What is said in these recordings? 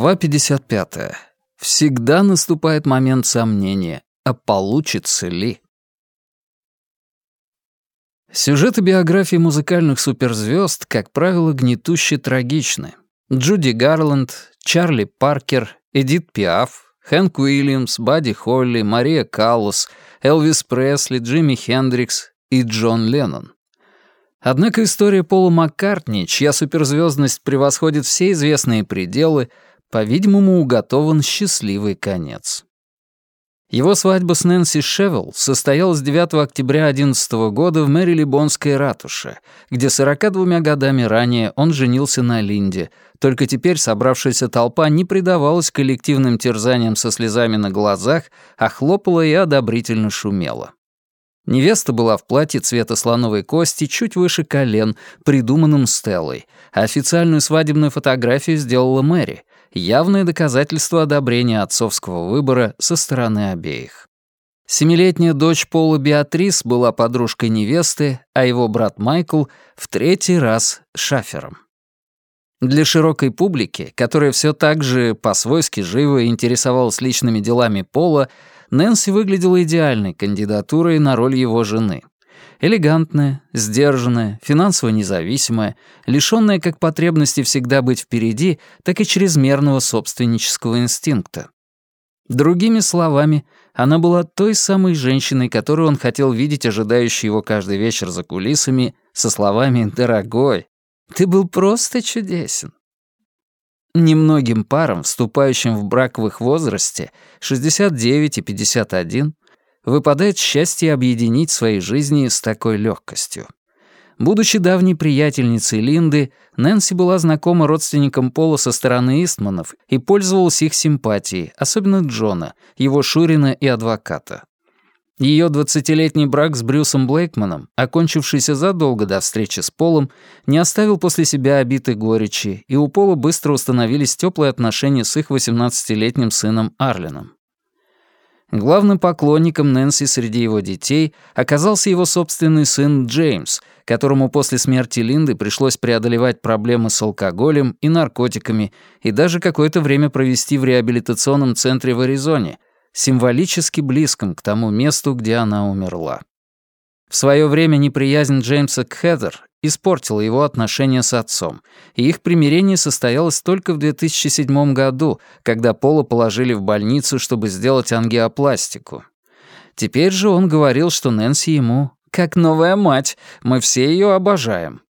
Глава 55. Всегда наступает момент сомнения, а получится ли? Сюжеты биографии музыкальных суперзвезд, как правило, гнетуще трагичны. Джуди Гарланд, Чарли Паркер, Эдит Пиаф, Хэнк Уильямс, Бадди Холли, Мария Каллас, Элвис Пресли, Джимми Хендрикс и Джон Леннон. Однако история Пола Маккартни, чья суперзвездность превосходит все известные пределы, по-видимому, уготован счастливый конец. Его свадьба с Нэнси Шевелл состоялась 9 октября 2011 года в Мэрилибонской ратуше, где 42 годами ранее он женился на Линде, только теперь собравшаяся толпа не предавалась коллективным терзаниям со слезами на глазах, а хлопала и одобрительно шумела. Невеста была в платье цвета слоновой кости чуть выше колен, придуманном Стеллой, а официальную свадебную фотографию сделала Мэри, явное доказательство одобрения отцовского выбора со стороны обеих. Семилетняя дочь Пола Беатрис была подружкой невесты, а его брат Майкл в третий раз шафером. Для широкой публики, которая все так же по-свойски живо интересовалась личными делами Пола, Нэнси выглядела идеальной кандидатурой на роль его жены. Элегантная, сдержанная, финансово независимая, лишённая как потребности всегда быть впереди, так и чрезмерного собственнического инстинкта. Другими словами, она была той самой женщиной, которую он хотел видеть, ожидающей его каждый вечер за кулисами, со словами «Дорогой, ты был просто чудесен». Немногим парам, вступающим в брак в их возрасте, 69 и 51, выпадает счастье объединить свои жизни с такой легкостью. Будучи давней приятельницей Линды, Нэнси была знакома родственникам Пола со стороны Истманов и пользовалась их симпатией, особенно Джона, его Шурина и адвоката. Ее двадцатилетний брак с Брюсом Блейкманом, окончившийся задолго до встречи с Полом, не оставил после себя обитой горечи, и у Пола быстро установились теплые отношения с их 18-летним сыном Арлином. Главным поклонником Нэнси среди его детей оказался его собственный сын Джеймс, которому после смерти Линды пришлось преодолевать проблемы с алкоголем и наркотиками и даже какое-то время провести в реабилитационном центре в Аризоне — символически близком к тому месту, где она умерла. В свое время неприязнь Джеймса к Хедер испортила его отношения с отцом, и их примирение состоялось только в 2007 году, когда Пола положили в больницу, чтобы сделать ангиопластику. Теперь же он говорил, что Нэнси ему как новая мать, мы все ее обожаем.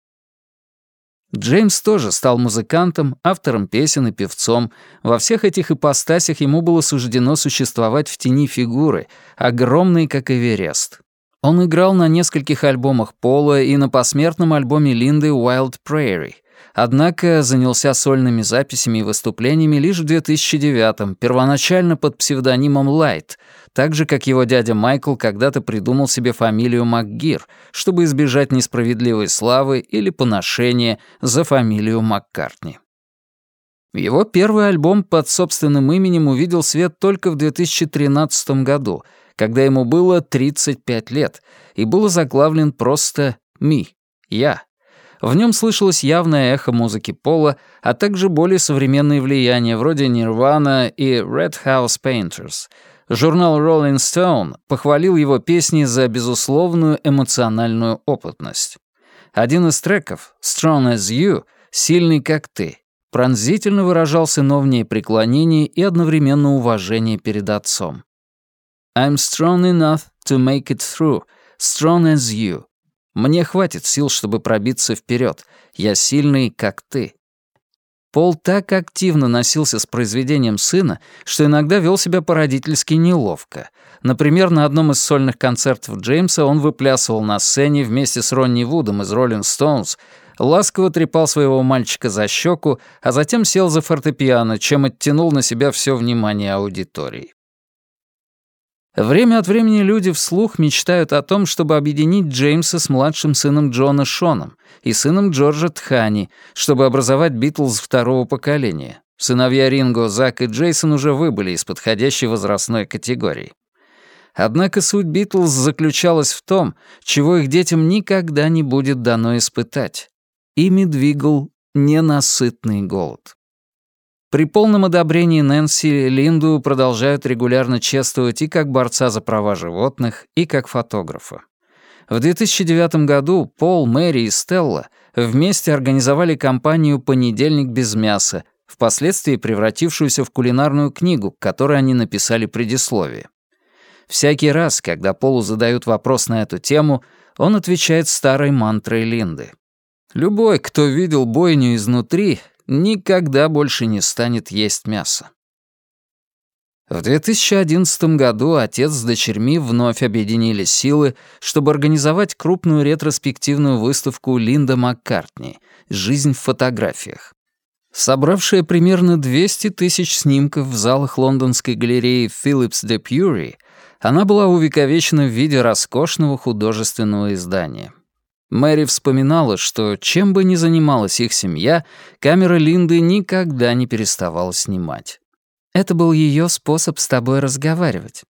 Джеймс тоже стал музыкантом, автором песен и певцом. Во всех этих ипостасях ему было суждено существовать в тени фигуры, огромной, как Эверест. Он играл на нескольких альбомах Пола и на посмертном альбоме Линды «Wild Prairie», однако занялся сольными записями и выступлениями лишь в 2009-м, первоначально под псевдонимом Light, так же, как его дядя Майкл когда-то придумал себе фамилию МакГир, чтобы избежать несправедливой славы или поношения за фамилию Маккартни. Его первый альбом под собственным именем увидел свет только в 2013 году, когда ему было 35 лет, и был заглавлен просто «Ми» — «Я». В нем слышалось явное эхо музыки Пола, а также более современные влияния вроде Nirvana и Red House Painters — Журнал Rolling Stone похвалил его песни за безусловную эмоциональную опытность. Один из треков, «Strong as You», «Сильный как ты», пронзительно выражал сыновнее преклонение и одновременно уважение перед отцом. «I'm strong enough to make it through, strong as you». Мне хватит сил, чтобы пробиться вперед. Я сильный, как ты. Пол так активно носился с произведением сына, что иногда вел себя по-родительски неловко. Например, на одном из сольных концертов Джеймса он выплясывал на сцене вместе с Ронни Вудом из «Роллинг Стоунс», ласково трепал своего мальчика за щеку, а затем сел за фортепиано, чем оттянул на себя все внимание аудитории. Время от времени люди вслух мечтают о том, чтобы объединить Джеймса с младшим сыном Джона Шоном и сыном Джорджа Тхани, чтобы образовать Битлз второго поколения. Сыновья Ринго, Зак и Джейсон уже выбыли из подходящей возрастной категории. Однако суть Битлз заключалась в том, чего их детям никогда не будет дано испытать. Ими двигал ненасытный голод. При полном одобрении Нэнси Линду продолжают регулярно чествовать и как борца за права животных, и как фотографа. В 2009 году Пол, Мэри и Стелла вместе организовали кампанию «Понедельник без мяса», впоследствии превратившуюся в кулинарную книгу, к которой они написали предисловие. Всякий раз, когда Полу задают вопрос на эту тему, он отвечает старой мантрой Линды. Любой, кто видел бойню изнутри, никогда больше не станет есть мясо. В 2011 году отец с дочерьми вновь объединили силы, чтобы организовать крупную ретроспективную выставку Линда Маккартни «Жизнь в фотографиях». Собравшая примерно 200 тысяч снимков в залах лондонской галереи Philips de Pury, она была увековечена в виде роскошного художественного издания. Мэри вспоминала, что чем бы ни занималась их семья, камера Линды никогда не переставала снимать. Это был ее способ с тобой разговаривать.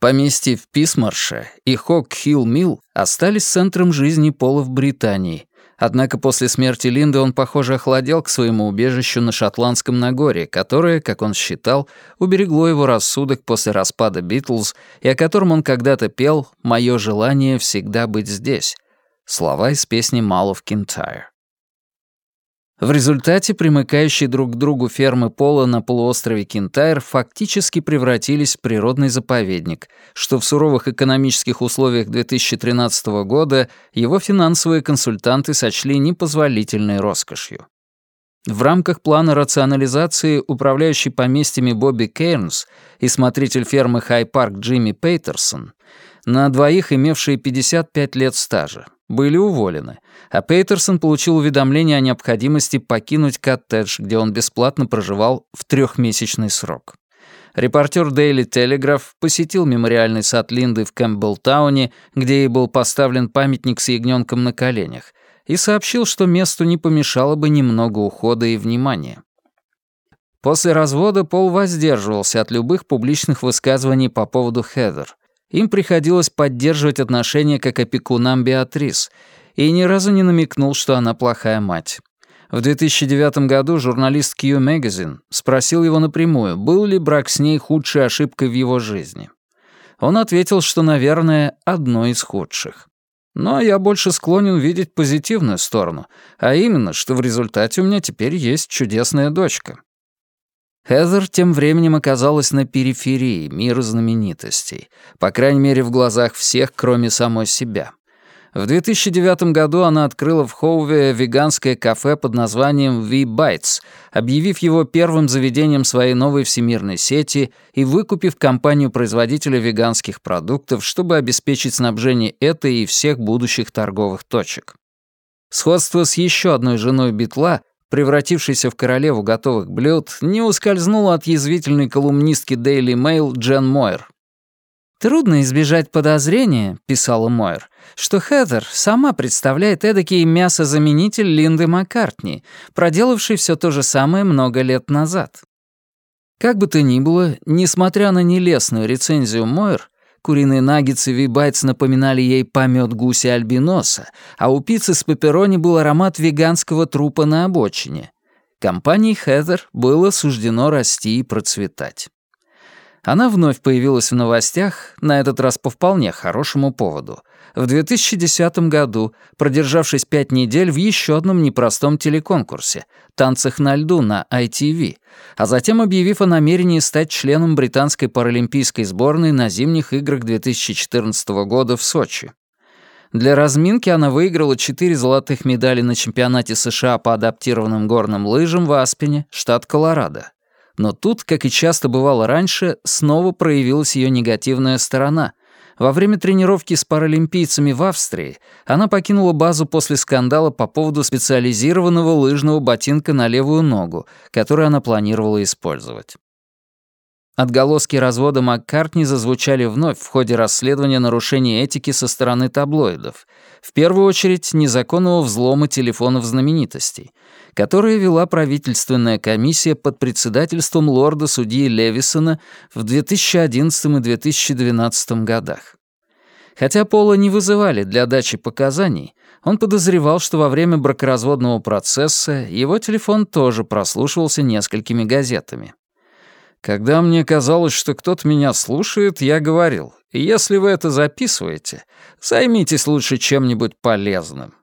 Поместье в Писмарше и Хок-Хилл-Милл остались центром жизни Пола в Британии, однако после смерти Линды он, похоже, охладел к своему убежищу на Шотландском Нагорье, которое, как он считал, уберегло его рассудок после распада Битлз и о котором он когда-то пел «Мое желание всегда быть здесь», слова из песни «Mall of Kintyre». В результате примыкающие друг к другу фермы Пола на полуострове Кентайр фактически превратились в природный заповедник, что в суровых экономических условиях 2013 года его финансовые консультанты сочли непозволительной роскошью. В рамках плана рационализации управляющий поместьями Бобби Кейрнс и смотритель фермы Хай Парк Джимми Пейтерсон на двоих имевшие 55 лет стажа были уволены, а Пейтерсон получил уведомление о необходимости покинуть коттедж, где он бесплатно проживал в трехмесячный срок. Репортер Daily Telegraph посетил мемориальный сад Линды в Кэмпбеллтауне, где ей был поставлен памятник с ягненком на коленях, и сообщил, что месту не помешало бы немного ухода и внимания. После развода Пол воздерживался от любых публичных высказываний по поводу Хедер — им приходилось поддерживать отношения как опекунам Беатрис, и ни разу не намекнул, что она плохая мать. В 2009 году журналист Q Magazine спросил его напрямую, был ли брак с ней худшей ошибкой в его жизни. Он ответил, что, наверное, одной из худших. Но я больше склонен видеть позитивную сторону, а именно, что в результате у меня теперь есть чудесная дочка. Хезер тем временем оказалась на периферии мира знаменитостей, по крайней мере в глазах всех, кроме самой себя. В 2009 году она открыла в Хоуве веганское кафе под названием V-Bites, объявив его первым заведением своей новой всемирной сети и выкупив компанию производителя веганских продуктов, чтобы обеспечить снабжение этой и всех будущих торговых точек. Сходство с еще одной женой Битла — превратившейся в королеву готовых блюд, не ускользнула от язвительной колумнистки Daily Mail Джен Мойер. «Трудно избежать подозрения», — писала Мойер, «что Хедер сама представляет эдакий мясозаменитель Линды Маккартни, проделавший все то же самое много лет назад». Как бы то ни было, несмотря на нелестную рецензию Мойер, Куриные наггетсы Вибайтс напоминали ей помет гуся-альбиноса, а у пиццы с пепперони был аромат веганского трупа на обочине. Компании Хедер было суждено расти и процветать. Она вновь появилась в новостях, на этот раз по вполне хорошему поводу — в 2010 году, продержавшись пять недель в еще одном непростом телеконкурсе «Танцах на льду» на ITV, а затем объявив о намерении стать членом британской паралимпийской сборной на зимних играх 2014 года в Сочи. Для разминки она выиграла четыре золотых медали на чемпионате США по адаптированным горным лыжам в Аспене, штат Колорадо. Но тут, как и часто бывало раньше, снова проявилась ее негативная сторона — во время тренировки с паралимпийцами в Австрии она покинула базу после скандала по поводу специализированного лыжного ботинка на левую ногу, который она планировала использовать. Отголоски развода Маккартни зазвучали вновь в ходе расследования нарушений этики со стороны таблоидов, в первую очередь незаконного взлома телефонов знаменитостей, которые вела правительственная комиссия под председательством лорда-судьи Левисона в 2011 и 2012 годах. Хотя Пола не вызывали для дачи показаний, он подозревал, что во время бракоразводного процесса его телефон тоже прослушивался несколькими газетами. Когда мне казалось, что кто-то меня слушает, я говорил, если вы это записываете, займитесь лучше чем-нибудь полезным.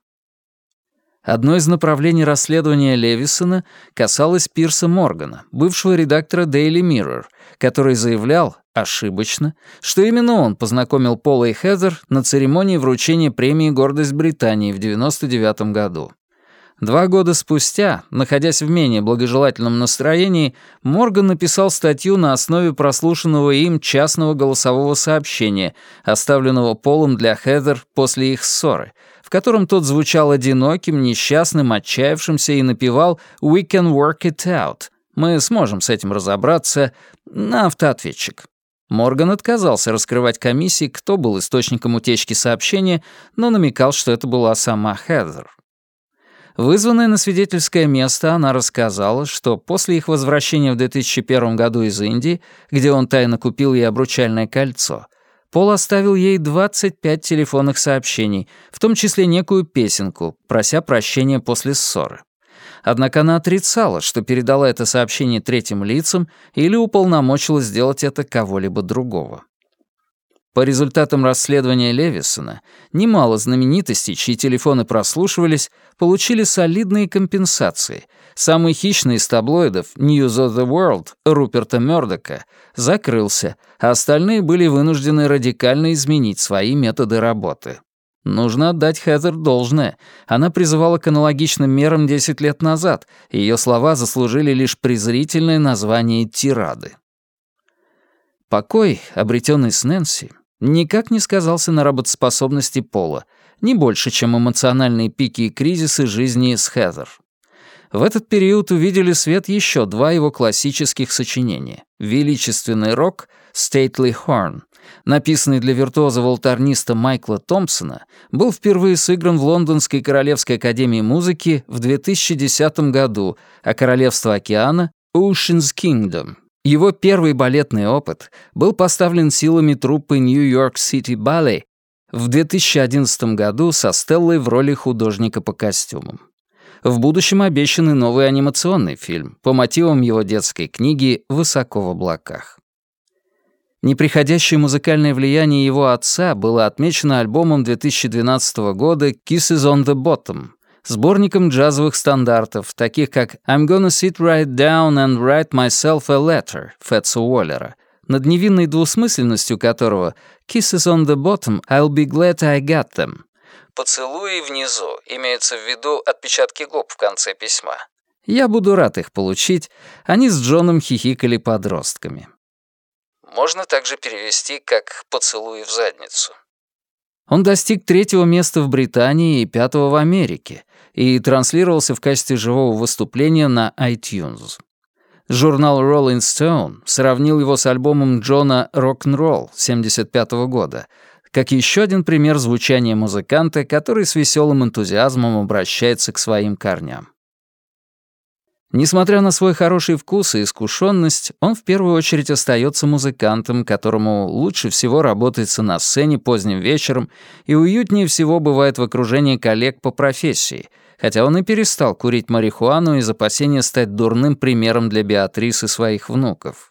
Одно из направлений расследования Левисона касалось Пирса Моргана, бывшего редактора Daily Mirror, который заявлял, ошибочно, что именно он познакомил Пола и Хезер на церемонии вручения премии «Гордость Британии» в 1999 году. Два года спустя, находясь в менее благожелательном настроении, Морган написал статью на основе прослушанного им частного голосового сообщения, оставленного Полом для Хедер после их ссоры, в котором тот звучал одиноким, несчастным, отчаявшимся и напевал «We can work it out». Мы сможем с этим разобраться на автоответчик. Морган отказался раскрывать комиссии, кто был источником утечки сообщения, но намекал, что это была сама Хедер. Вызванная на свидетельское место, она рассказала, что после их возвращения в 2001 году из Индии, где он тайно купил ей обручальное кольцо, Пол оставил ей 25 телефонных сообщений, в том числе некую песенку, прося прощения после ссоры. Однако она отрицала, что передала это сообщение третьим лицам или уполномочила сделать это кого-либо другого. По результатам расследования Левисона, немало знаменитостей, чьи телефоны прослушивались, получили солидные компенсации. Самый хищный из таблоидов, News of the World, Руперта Мёрдока, закрылся, а остальные были вынуждены радикально изменить свои методы работы. Нужно отдать Хезер должное. Она призывала к аналогичным мерам 10 лет назад, и ее слова заслужили лишь презрительное название тирады. Покой, обретенный с Нэнси, никак не сказался на работоспособности Пола, не больше, чем эмоциональные пики и кризисы жизни с Хезер. В этот период увидели свет еще два его классических сочинения «Величественный рок» «Stately Horn», написанный для виртуоза-волторниста Майкла Томпсона, был впервые сыгран в Лондонской Королевской Академии Музыки в 2010 году, а Королевство Океана — Ocean's Kingdom его первый балетный опыт был поставлен силами труппы York City Ballet в 2011 году со Стеллой в роли художника по костюмам. В будущем обещанный новый анимационный фильм по мотивам его детской книги «Высоко в облаках». Неприходящее музыкальное влияние его отца было отмечено альбомом 2012 года «Kisses on the Bottom», сборником джазовых стандартов, таких как «I'm gonna sit right down and write myself a letter» Фетса Уоллера, над невинной двусмысленностью которого «Kisses on the bottom, I'll be glad I got them». «Поцелуи внизу» имеется в виду отпечатки губ в конце письма. Я буду рад их получить, они с Джоном хихикали подростками. Можно также перевести как «поцелуи в задницу». Он достиг третьего места в Британии и пятого в Америке, и транслировался в качестве живого выступления на iTunes. Журнал Rolling Stone сравнил его с альбомом Джона «Рок-н-ролл» 1975 года, как еще один пример звучания музыканта, который с веселым энтузиазмом обращается к своим корням. Несмотря на свой хороший вкус и искушенность, он в первую очередь остается музыкантом, которому лучше всего работается на сцене поздним вечером и уютнее всего бывает в окружении коллег по профессии, хотя он и перестал курить марихуану из опасения стать дурным примером для Беатрис и своих внуков.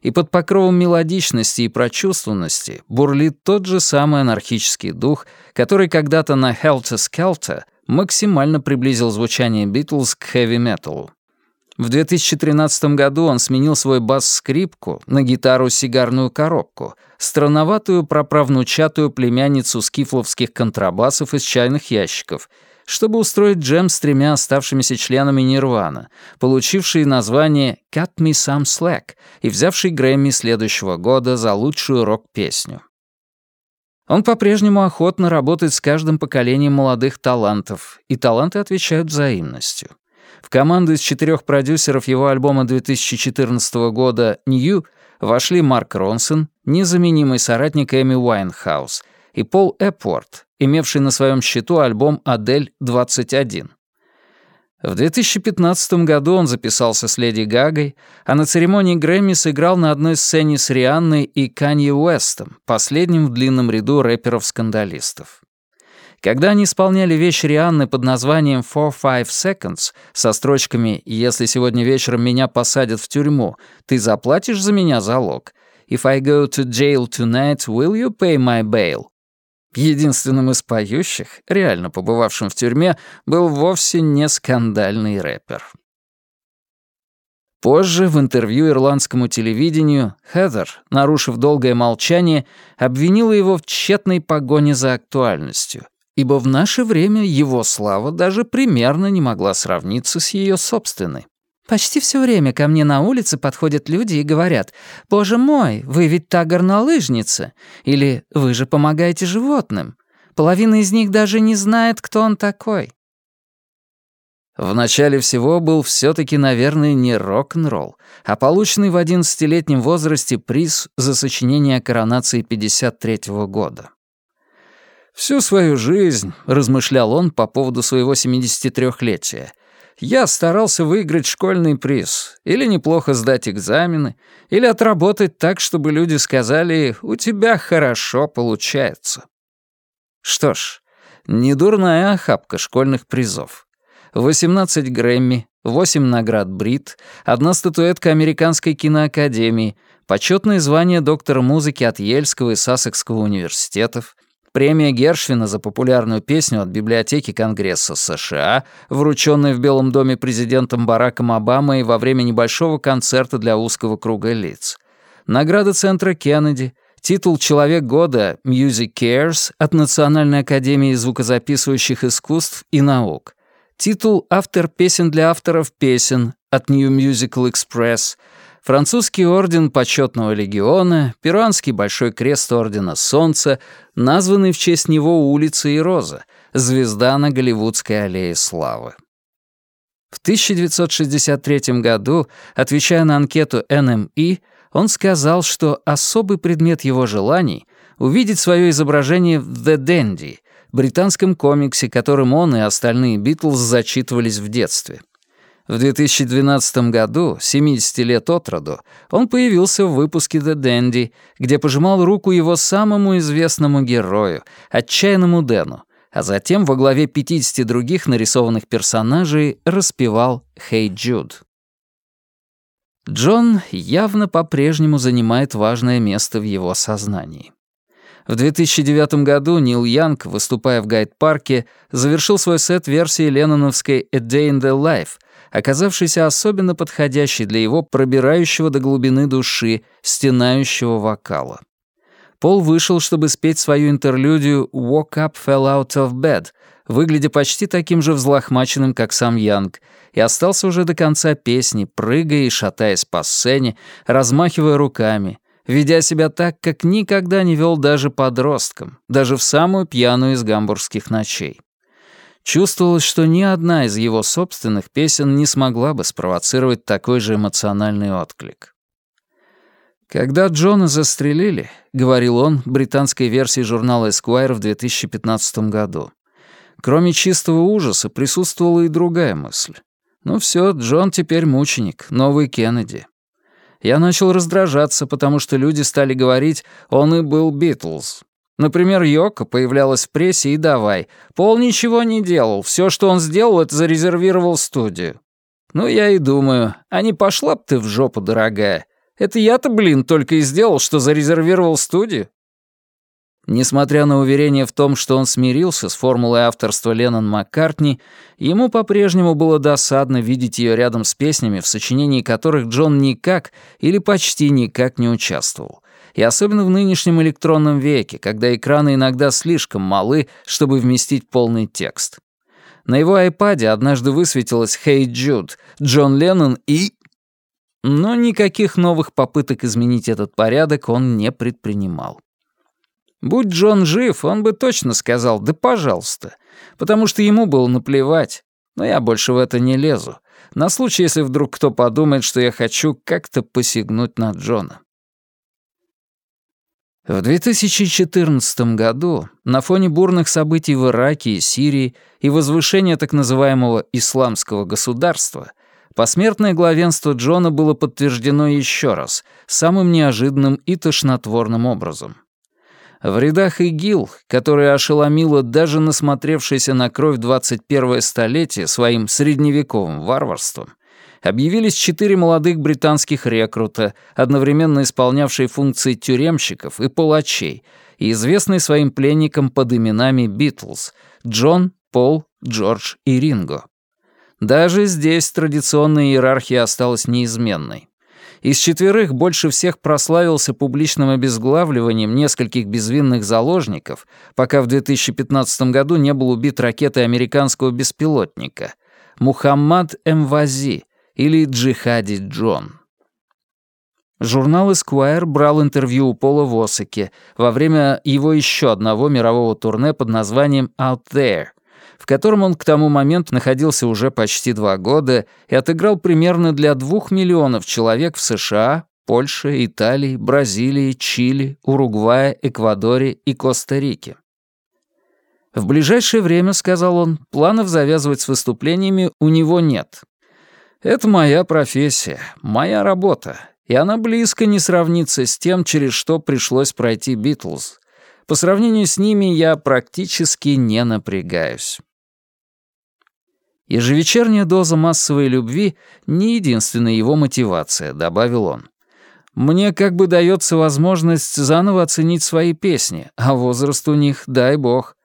И под покровом мелодичности и прочувствованности бурлит тот же самый анархический дух, который когда-то на Helter Skelter максимально приблизил звучание Битлз к хэви-металу. В 2013 году он сменил свой бас-скрипку на гитару-сигарную коробку, странноватую праправнучатую племянницу скифловских контрабасов из чайных ящиков, чтобы устроить джем с тремя оставшимися членами Нирвана, получивший название «Cut Me Some Slack» и взявший Грэмми следующего года за лучшую рок-песню. Он по-прежнему охотно работает с каждым поколением молодых талантов, и таланты отвечают взаимностью. В команду из четырех продюсеров его альбома 2014 года «New» вошли Марк Ронсон, незаменимый соратник Эми Уайнхаус, и Пол Эпворт, имевший на своем счету альбом «Адель 21». В 2015 году он записался с Леди Гагой, а на церемонии Грэмми сыграл на одной сцене с Рианной и Канье Уэстом, последним в длинном ряду рэперов-скандалистов. Когда они исполняли вещь Рианны под названием «Four Five Seconds» со строчками «Если сегодня вечером меня посадят в тюрьму, ты заплатишь за меня залог?» «If I go to jail tonight, will you pay my bail?» Единственным из поющих, реально побывавшим в тюрьме, был вовсе не скандальный рэпер. Позже в интервью ирландскому телевидению Хедер, нарушив долгое молчание, обвинила его в тщетной погоне за актуальностью, ибо в наше время его слава даже примерно не могла сравниться с ее собственной. Почти все время ко мне на улице подходят люди и говорят, «Боже мой, вы ведь та горнолыжница!» Или «Вы же помогаете животным!» Половина из них даже не знает, кто он такой. В начале всего был все таки наверное, не рок-н-ролл, а полученный в 11-летнем возрасте приз за сочинение коронации 53-го года. «Всю свою жизнь», — размышлял он по поводу своего 73-летия, я старался выиграть школьный приз, или неплохо сдать экзамены, или отработать так, чтобы люди сказали «у тебя хорошо получается». Что ж, недурная охапка школьных призов. 18 Грэмми, 8 наград Брит, одна статуэтка Американской киноакадемии, почетное звание доктора музыки от Ельского и Сассекского университетов, Премия Гершвина за популярную песню от Библиотеки Конгресса США, врученная в Белом доме президентом Бараком Обамой во время небольшого концерта для узкого круга лиц. Награда Центра Кеннеди, титул «Человек года» Music Cares от Национальной академии звукозаписывающих искусств и наук, титул «Автор песен для авторов песен» от New Musical Express — французский орден почетного легиона, перуанский большой крест ордена Солнца, названный в честь него улица и роза, звезда на Голливудской аллее славы. В 1963 году, отвечая на анкету NME, он сказал, что особый предмет его желаний — увидеть свое изображение в «The Dandy», британском комиксе, которым он и остальные Битлз зачитывались в детстве. В 2012 году, 70 лет от роду, он появился в выпуске «The Dandy», где пожимал руку его самому известному герою, отчаянному Дэну, а затем во главе 50 других нарисованных персонажей распевал «Hey Jude». Джон явно по-прежнему занимает важное место в его сознании. В 2009 году Нил Янг, выступая в Гайд-парке, завершил свой сет версии ленноновской «A Day in the Life», оказавшийся особенно подходящей для его пробирающего до глубины души, стенающего вокала. Пол вышел, чтобы спеть свою интерлюдию «Walk Up Fell Out of Bed», выглядя почти таким же взлохмаченным, как сам Янг, и остался уже до конца песни, прыгая и шатаясь по сцене, размахивая руками, ведя себя так, как никогда не вел даже подростком, даже в самую пьяную из гамбургских ночей. Чувствовалось, что ни одна из его собственных песен не смогла бы спровоцировать такой же эмоциональный отклик. «Когда Джона застрелили», — говорил он британской версии журнала Esquire в 2015 году, кроме чистого ужаса присутствовала и другая мысль. «Ну все, Джон теперь мученик, новый Кеннеди». Я начал раздражаться, потому что люди стали говорить «он и был Битлз», Например, Йока появлялась в прессе и давай. Пол ничего не делал, все, что он сделал, это зарезервировал студию. Ну, я и думаю, а не пошла б ты в жопу, дорогая. Это я-то, блин, только и сделал, что зарезервировал студию. Несмотря на уверение в том, что он смирился с формулой авторства Леннон Маккартни, ему по-прежнему было досадно видеть ее рядом с песнями, в сочинении которых Джон никак или почти никак не участвовал и особенно в нынешнем электронном веке, когда экраны иногда слишком малы, чтобы вместить полный текст. На его айпаде однажды высветилось «Hey Jude», Джон Леннон и... Но никаких новых попыток изменить этот порядок он не предпринимал. Будь Джон жив, он бы точно сказал «да пожалуйста», потому что ему было наплевать. Но я больше в это не лезу, на случай, если вдруг кто подумает, что я хочу как-то посягнуть на Джона. В 2014 году, на фоне бурных событий в Ираке и Сирии и возвышения так называемого «исламского государства», посмертное главенство Джона было подтверждено еще раз, самым неожиданным и тошнотворным образом. В рядах ИГИЛ, которая ошеломила даже насмотревшееся на кровь 21 столетие своим средневековым варварством, объявились четыре молодых британских рекрута, одновременно исполнявшие функции тюремщиков и палачей, и известные своим пленникам под именами Битлз — Джон, Пол, Джордж и Ринго. Даже здесь традиционная иерархия осталась неизменной. Из четверых больше всех прославился публичным обезглавливанием нескольких безвинных заложников, пока в 2015 году не был убит ракетой американского беспилотника — Мухаммад Эмвази, или Джихади Джон. Журнал Esquire брал интервью у Пола Восаки во время его еще одного мирового турне под названием «Out There», в котором он к тому моменту находился уже почти два года и отыграл примерно для двух миллионов человек в США, Польше, Италии, Бразилии, Чили, Уругвае, Эквадоре и Коста-Рике. В ближайшее время, сказал он, планов завязывать с выступлениями у него нет, это моя профессия, моя работа, и она близко не сравнится с тем, через что пришлось пройти Битлз. По сравнению с ними я практически не напрягаюсь. Ежевечерняя доза массовой любви — не единственная его мотивация, добавил он. Мне как бы дается возможность заново оценить свои песни, а возраст у них, дай бог.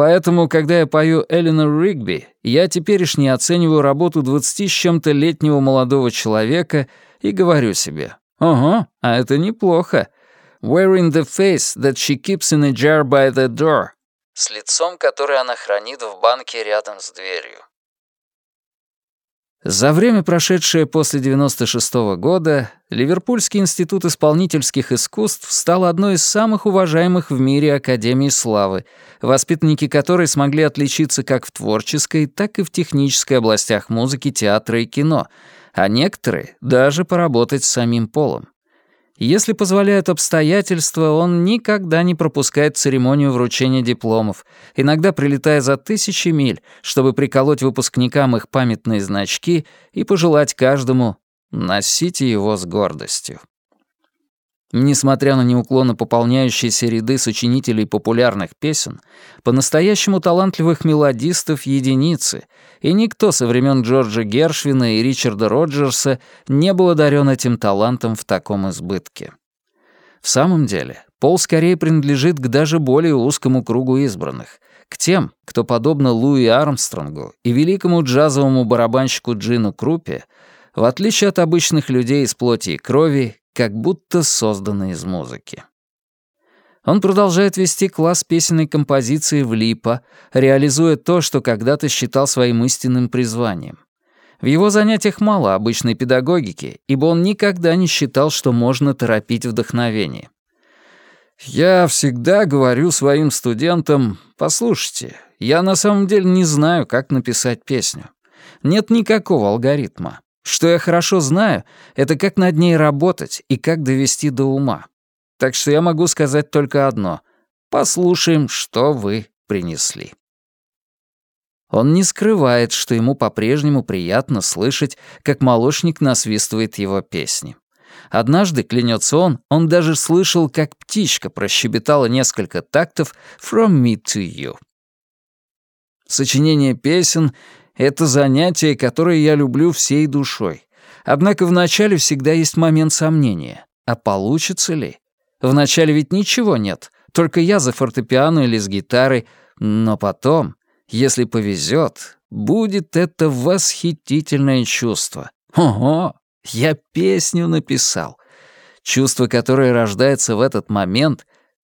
Поэтому, когда я пою Эленор Ригби, я теперешне оцениваю работу двадцати с чем-то летнего молодого человека и говорю себе, «Ого, а это неплохо. Wearing the face that she keeps in a jar by the door». С лицом, которое она хранит в банке рядом с дверью. За время, прошедшее после 96 -го года, Ливерпульский институт исполнительских искусств стал одной из самых уважаемых в мире Академий славы, воспитанники которой смогли отличиться как в творческой, так и в технической областях музыки, театра и кино, а некоторые — даже поработать с самим Полом. Если позволяют обстоятельства, он никогда не пропускает церемонию вручения дипломов, иногда прилетая за тысячи миль, чтобы приколоть выпускникам их памятные значки и пожелать каждому «носите его с гордостью». Несмотря на неуклонно пополняющиеся ряды сочинителей популярных песен, по-настоящему талантливых мелодистов единицы, и никто со времен Джорджа Гершвина и Ричарда Роджерса не был одарен этим талантом в таком избытке. В самом деле, Пол скорее принадлежит к даже более узкому кругу избранных, к тем, кто, подобно Луи Армстронгу и великому джазовому барабанщику Джину Крупе, в отличие от обычных людей из плоти и крови, как будто созданы из музыки. Он продолжает вести класс песенной композиции в Липа, реализуя то, что когда-то считал своим истинным призванием. В его занятиях мало обычной педагогики, ибо он никогда не считал, что можно торопить вдохновение. «Я всегда говорю своим студентам, послушайте, я на самом деле не знаю, как написать песню. Нет никакого алгоритма. Что я хорошо знаю, это как над ней работать и как довести до ума. Так что я могу сказать только одно. Послушаем, что вы принесли. Он не скрывает, что ему по-прежнему приятно слышать, как молочник насвистывает его песни. Однажды, клянется он, он даже слышал, как птичка прощебетала несколько тактов «From me to you». Сочинение песен это занятие, которое я люблю всей душой. Однако вначале всегда есть момент сомнения. А получится ли? Вначале ведь ничего нет, только я за фортепиано или с гитарой, но потом, если повезет, будет это восхитительное чувство. Ого, я песню написал. Чувство, которое рождается в этот момент,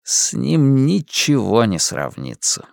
с ним ничего не сравнится.